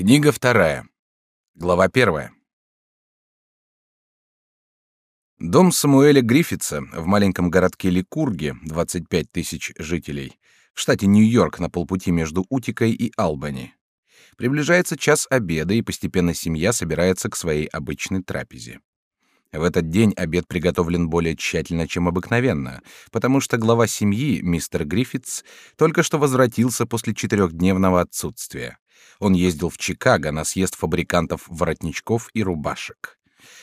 Книга вторая. Глава первая. Дом Самуэля Гриффитса в маленьком городке Ликурге, 25 тысяч жителей, в штате Нью-Йорк на полпути между Утикой и Албани. Приближается час обеда, и постепенно семья собирается к своей обычной трапезе. В этот день обед приготовлен более тщательно, чем обыкновенно, потому что глава семьи, мистер Гриффитс, только что возвратился после четырехдневного отсутствия. Он ездил в Чикаго на съезд фабрикантов воротничков и рубашек.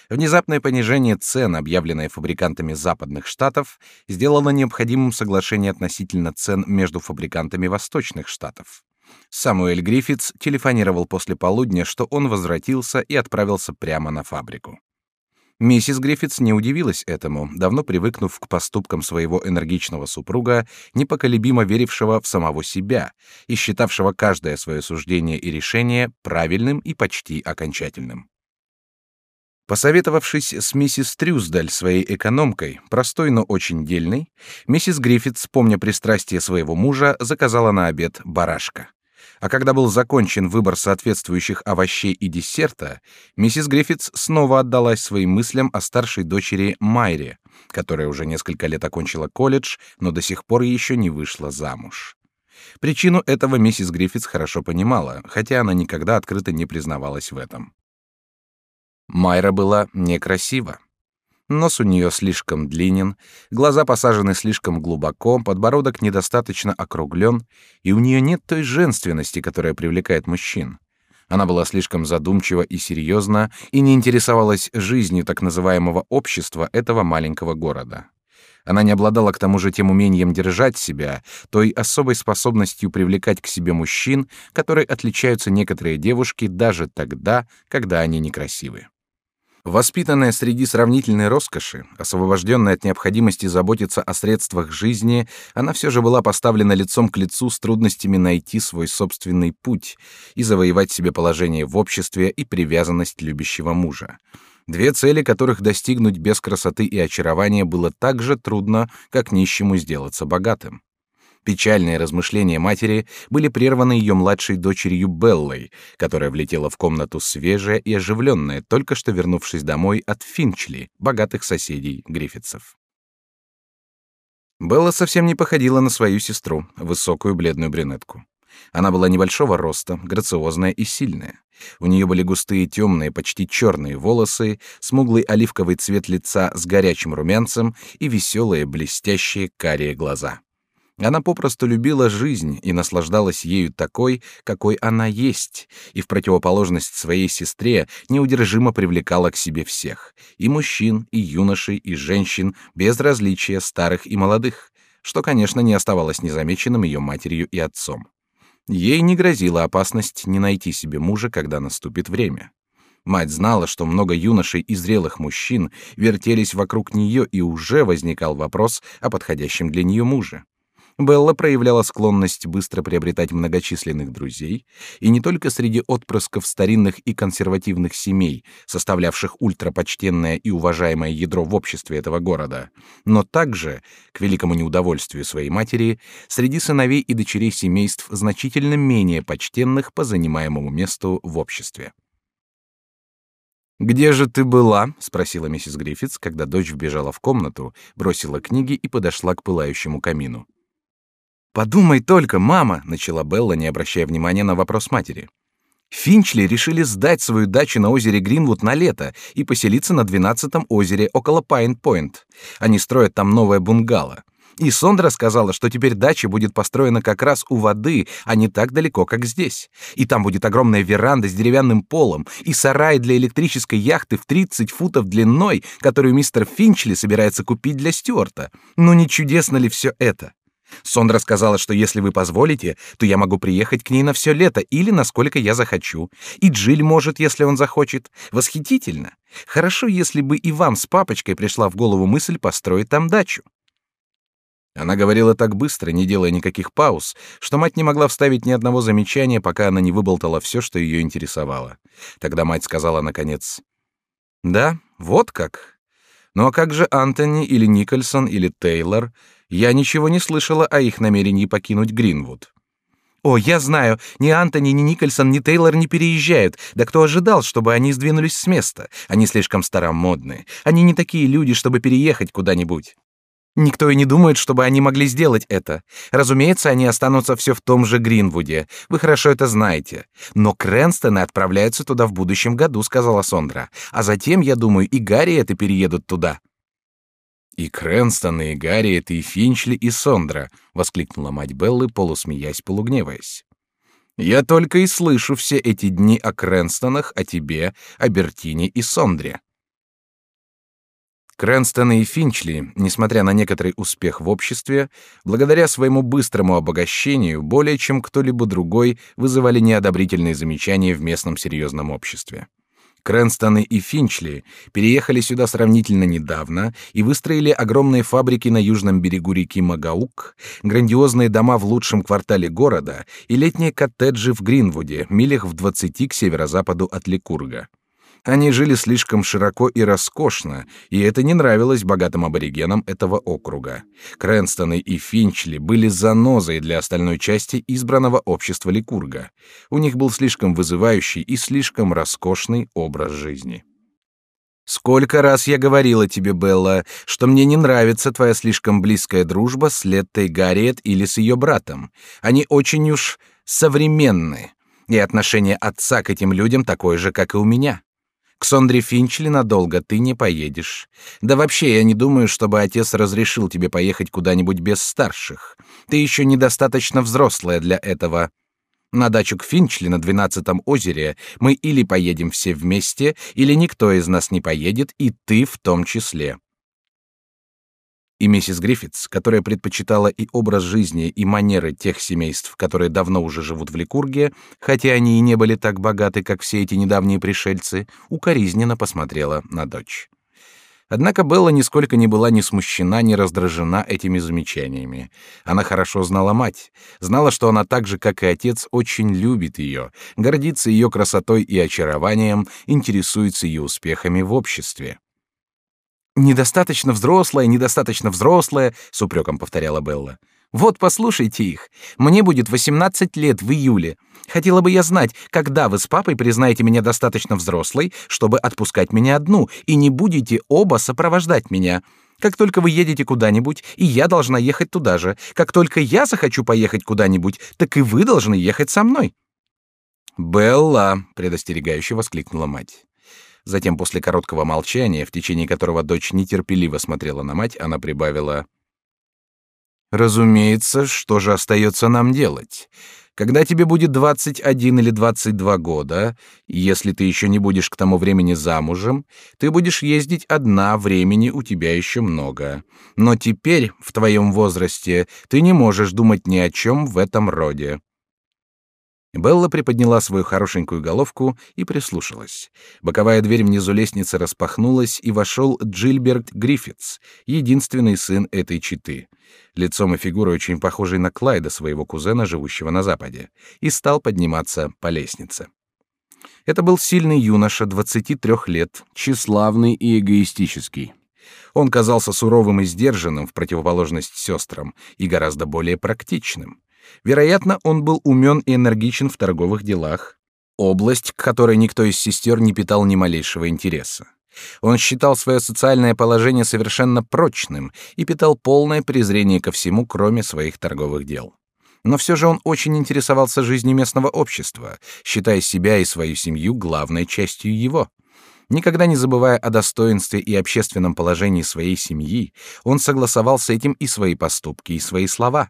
Внезапное понижение цен, объявленное фабрикантами западных штатов, сделало необходимым соглашение относительно цен между фабрикантами восточных штатов. Самуэль Гриффитс телефонировал после полудня, что он возвратился и отправился прямо на фабрику. Миссис Гриффитс не удивилась этому, давно привыкнув к поступкам своего энергичного супруга, непоколебимо верившего в самого себя и считавшего каждое свое суждение и решение правильным и почти окончательным. Посоветовавшись с миссис Трюсдаль, своей экономкой, простой, но очень дельной, миссис Гриффитс, помня пристрастие своего мужа, заказала на обед барашка а когда был закончен выбор соответствующих овощей и десерта, миссис Гриффитс снова отдалась своим мыслям о старшей дочери Майре, которая уже несколько лет окончила колледж, но до сих пор еще не вышла замуж. Причину этого миссис Гриффитс хорошо понимала, хотя она никогда открыто не признавалась в этом. Майра была некрасива. Нос у нее слишком длинен, глаза посажены слишком глубоко, подбородок недостаточно округлен, и у нее нет той женственности, которая привлекает мужчин. Она была слишком задумчива и серьезна и не интересовалась жизнью так называемого общества этого маленького города. Она не обладала к тому же тем умением держать себя, той особой способностью привлекать к себе мужчин, которой отличаются некоторые девушки даже тогда, когда они некрасивы. Воспитанная среди сравнительной роскоши, освобожденная от необходимости заботиться о средствах жизни, она все же была поставлена лицом к лицу с трудностями найти свой собственный путь и завоевать себе положение в обществе и привязанность любящего мужа. Две цели, которых достигнуть без красоты и очарования было так же трудно, как нищему сделаться богатым. Печальные размышления матери были прерваны ее младшей дочерью Беллой, которая влетела в комнату свежая и оживленная, только что вернувшись домой от Финчли, богатых соседей Гриффитсов. Белла совсем не походила на свою сестру, высокую бледную брюнетку. Она была небольшого роста, грациозная и сильная. У нее были густые темные, почти черные волосы, смуглый оливковый цвет лица с горячим румянцем и веселые, блестящие карие глаза. Она попросту любила жизнь и наслаждалась ею такой, какой она есть, и в противоположность своей сестре неудержимо привлекала к себе всех — и мужчин, и юношей, и женщин, без различия старых и молодых, что, конечно, не оставалось незамеченным ее матерью и отцом. Ей не грозила опасность не найти себе мужа, когда наступит время. Мать знала, что много юношей и зрелых мужчин вертелись вокруг нее, и уже возникал вопрос о подходящем для нее муже. Белла проявляла склонность быстро приобретать многочисленных друзей, и не только среди отпрысков старинных и консервативных семей, составлявших ультрапочтенное и уважаемое ядро в обществе этого города, но также, к великому неудовольствию своей матери, среди сыновей и дочерей семейств значительно менее почтенных по занимаемому месту в обществе. «Где же ты была?» — спросила миссис Гриффитс, когда дочь вбежала в комнату, бросила книги и подошла к пылающему камину. «Подумай только, мама!» — начала Белла, не обращая внимания на вопрос матери. Финчли решили сдать свою дачу на озере Гринвуд на лето и поселиться на двенадцатом озере около Пайн-Пойнт. Они строят там новое бунгало. И Сондра сказала, что теперь дача будет построена как раз у воды, а не так далеко, как здесь. И там будет огромная веранда с деревянным полом и сарай для электрической яхты в 30 футов длиной, которую мистер Финчли собирается купить для Стюарта. Ну не чудесно ли все это? Сондра сказала, что если вы позволите, то я могу приехать к ней на все лето или насколько я захочу. И Джиль может, если он захочет. Восхитительно. Хорошо, если бы и вам с папочкой пришла в голову мысль построить там дачу. Она говорила так быстро, не делая никаких пауз, что мать не могла вставить ни одного замечания, пока она не выболтала все, что ее интересовало. Тогда мать сказала наконец: "Да, вот как. Ну а как же Антони или Никольсон или Тейлор? Я ничего не слышала о их намерении покинуть Гринвуд. О, я знаю, ни Антони, ни Никольсон, ни Тейлор не переезжают. Да кто ожидал, чтобы они сдвинулись с места? Они слишком старомодны. Они не такие люди, чтобы переехать куда-нибудь. Никто и не думает, чтобы они могли сделать это. Разумеется, они останутся все в том же Гринвуде. Вы хорошо это знаете. Но Крэнстоны отправляются туда в будущем году, сказала Сондра. А затем, я думаю, и Гарри это переедут туда. И Крэнстоны, и Гарри это и Финчли, и Сондра, воскликнула мать Беллы, полусмеясь, полугневаясь. Я только и слышу все эти дни о Крэнстонах, о тебе, о Бертине и Сондре. Крэнстоны и Финчли, несмотря на некоторый успех в обществе, благодаря своему быстрому обогащению, более чем кто-либо другой вызывали неодобрительные замечания в местном серьезном обществе. Крэнстоны и Финчли переехали сюда сравнительно недавно и выстроили огромные фабрики на южном берегу реки Магаук, грандиозные дома в лучшем квартале города и летние коттеджи в Гринвуде, милях в двадцати к северо-западу от Ликурга. Они жили слишком широко и роскошно, и это не нравилось богатым аборигенам этого округа. Крэнстоны и Финчли были занозой для остальной части избранного общества Ликурга. У них был слишком вызывающий и слишком роскошный образ жизни. Сколько раз я говорила тебе, Белла, что мне не нравится твоя слишком близкая дружба с Леттой Гарриет или с ее братом. Они очень уж современны, и отношение отца к этим людям такое же, как и у меня. К Сондре Финчли надолго ты не поедешь. Да вообще, я не думаю, чтобы отец разрешил тебе поехать куда-нибудь без старших. Ты еще недостаточно взрослая для этого. На дачу к Финчли на двенадцатом озере мы или поедем все вместе, или никто из нас не поедет, и ты в том числе. И миссис Гриффитс, которая предпочитала и образ жизни, и манеры тех семейств, которые давно уже живут в Ликурге, хотя они и не были так богаты, как все эти недавние пришельцы, укоризненно посмотрела на дочь. Однако Белла нисколько не была ни смущена, ни раздражена этими замечаниями. Она хорошо знала мать, знала, что она так же, как и отец, очень любит ее, гордится ее красотой и очарованием, интересуется ее успехами в обществе. Недостаточно взрослая, недостаточно взрослая, с упреком повторяла Белла. Вот послушайте их. Мне будет 18 лет в июле. Хотела бы я знать, когда вы с папой признаете меня достаточно взрослой, чтобы отпускать меня одну, и не будете оба сопровождать меня. Как только вы едете куда-нибудь, и я должна ехать туда же. Как только я захочу поехать куда-нибудь, так и вы должны ехать со мной. Белла, предостерегающе воскликнула мать. Затем, после короткого молчания, в течение которого дочь нетерпеливо смотрела на мать, она прибавила: "Разумеется, что же остается нам делать? Когда тебе будет 21 или 22 года, если ты еще не будешь к тому времени замужем, ты будешь ездить одна, времени у тебя еще много. Но теперь, в твоем возрасте, ты не можешь думать ни о чем в этом роде. Белла приподняла свою хорошенькую головку и прислушалась. Боковая дверь внизу лестницы распахнулась, и вошел Джильберт Гриффитс, единственный сын этой четы, лицом и фигурой очень похожий на Клайда, своего кузена, живущего на западе, и стал подниматься по лестнице. Это был сильный юноша, 23 лет, тщеславный и эгоистический. Он казался суровым и сдержанным в противоположность сестрам и гораздо более практичным. Вероятно, он был умен и энергичен в торговых делах, область, к которой никто из сестер не питал ни малейшего интереса. Он считал свое социальное положение совершенно прочным и питал полное презрение ко всему, кроме своих торговых дел. Но все же он очень интересовался жизнью местного общества, считая себя и свою семью главной частью его. Никогда не забывая о достоинстве и общественном положении своей семьи, он согласовал с этим и свои поступки, и свои слова.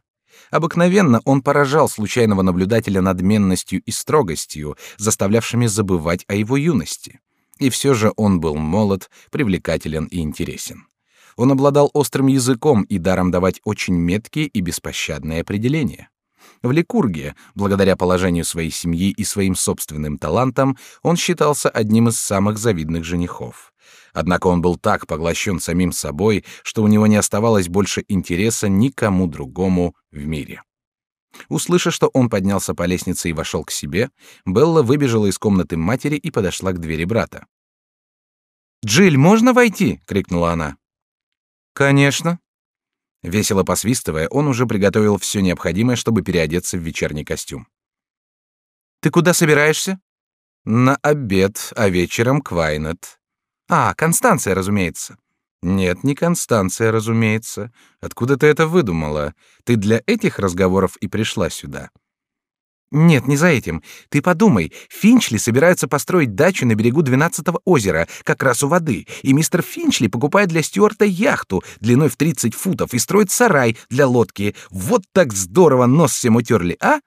Обыкновенно он поражал случайного наблюдателя надменностью и строгостью, заставлявшими забывать о его юности. И все же он был молод, привлекателен и интересен. Он обладал острым языком и даром давать очень меткие и беспощадные определения. В Ликурге, благодаря положению своей семьи и своим собственным талантам, он считался одним из самых завидных женихов. Однако он был так поглощен самим собой, что у него не оставалось больше интереса никому другому в мире. Услышав, что он поднялся по лестнице и вошел к себе, Белла выбежала из комнаты матери и подошла к двери брата. «Джиль, можно войти?» — крикнула она. «Конечно». Весело посвистывая, он уже приготовил все необходимое, чтобы переодеться в вечерний костюм. Ты куда собираешься? На обед, а вечером к Вайнет. А, Констанция, разумеется. Нет, не Констанция, разумеется. Откуда ты это выдумала? Ты для этих разговоров и пришла сюда. Нет, не за этим. Ты подумай, Финчли собираются построить дачу на берегу двенадцатого озера, как раз у воды, и мистер Финчли покупает для Стюарта яхту длиной в 30 футов и строит сарай для лодки. Вот так здорово нос всем утерли, а?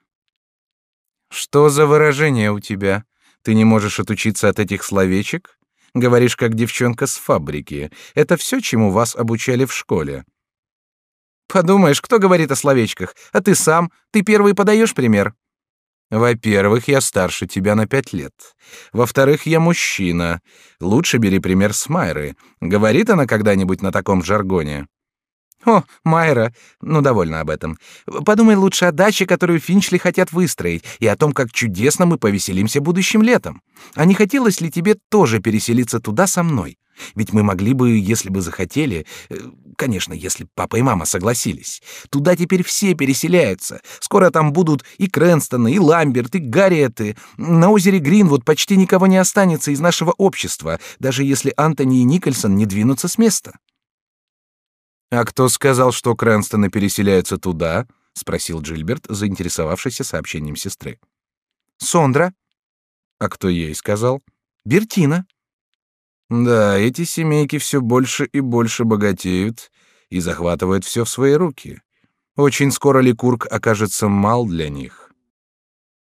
Что за выражение у тебя? Ты не можешь отучиться от этих словечек? Говоришь, как девчонка с фабрики. Это все, чему вас обучали в школе. Подумаешь, кто говорит о словечках? А ты сам? Ты первый подаешь пример. Во-первых, я старше тебя на пять лет. Во-вторых, я мужчина. Лучше бери пример с Майры. Говорит она когда-нибудь на таком жаргоне? О, Майра, ну довольно об этом. Подумай лучше о даче, которую Финчли хотят выстроить, и о том, как чудесно мы повеселимся будущим летом. А не хотелось ли тебе тоже переселиться туда со мной? Ведь мы могли бы, если бы захотели, э, конечно, если папа и мама согласились. Туда теперь все переселяются. Скоро там будут и Крэнстоны, и Ламберт, и Гарриеты. На озере Гринвуд почти никого не останется из нашего общества, даже если Антони и Никольсон не двинутся с места. А кто сказал, что Крэнстоны переселяются туда? спросил Джильберт, заинтересовавшийся сообщением сестры. Сондра. А кто ей сказал? Бертина. Да, эти семейки все больше и больше богатеют и захватывают все в свои руки. Очень скоро Ликург окажется мал для них.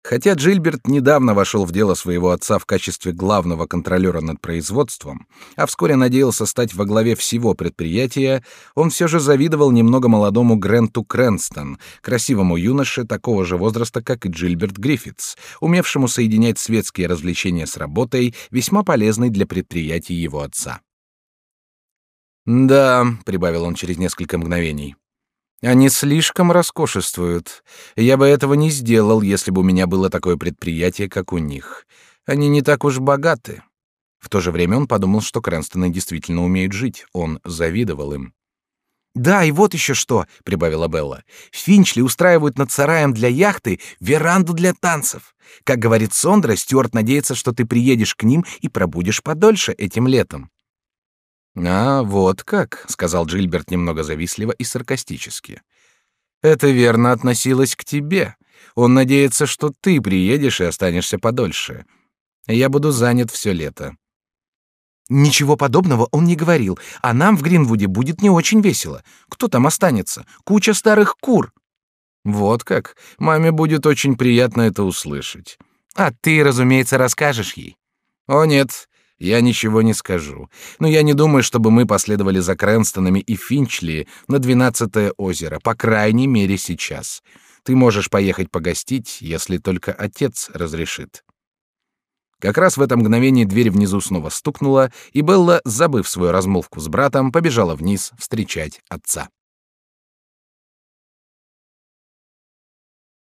Хотя Джильберт недавно вошел в дело своего отца в качестве главного контролера над производством, а вскоре надеялся стать во главе всего предприятия, он все же завидовал немного молодому Гренту Крэнстон, красивому юноше такого же возраста, как и Джильберт Гриффитс, умевшему соединять светские развлечения с работой, весьма полезной для предприятий его отца. «Да», — прибавил он через несколько мгновений, они слишком роскошествуют. Я бы этого не сделал, если бы у меня было такое предприятие, как у них. Они не так уж богаты. В то же время он подумал, что Крэнстоны действительно умеют жить. Он завидовал им. Да, и вот еще что, прибавила Белла. Финчли устраивают над сараем для яхты веранду для танцев. Как говорит Сондра, Стюарт надеется, что ты приедешь к ним и пробудешь подольше этим летом. А вот как, сказал Джильберт немного завистливо и саркастически. Это верно относилось к тебе. Он надеется, что ты приедешь и останешься подольше. Я буду занят все лето. Ничего подобного он не говорил. А нам в Гринвуде будет не очень весело. Кто там останется? Куча старых кур. Вот как. Маме будет очень приятно это услышать. А ты, разумеется, расскажешь ей. О нет, я ничего не скажу. Но я не думаю, чтобы мы последовали за Крэнстонами и Финчли на двенадцатое озеро, по крайней мере сейчас. Ты можешь поехать погостить, если только отец разрешит. Как раз в это мгновение дверь внизу снова стукнула, и Белла, забыв свою размолвку с братом, побежала вниз встречать отца.